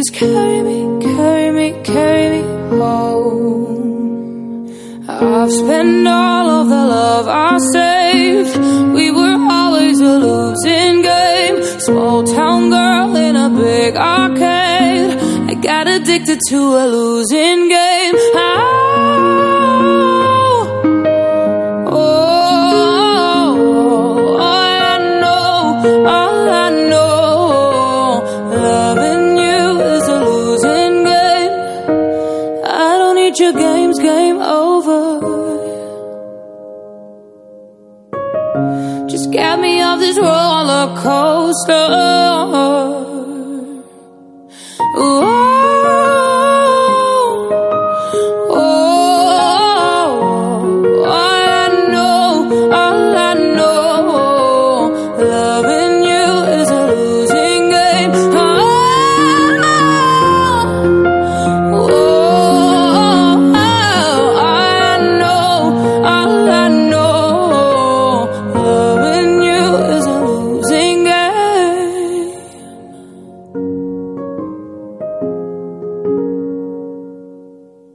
Please carry me, carry me, carry me home. I've spent all of the love I saved. We were always a losing game. Small town girl in a big arcade. I got addicted to a losing game. Oh, I your games, game over. Just get me off this roller coaster.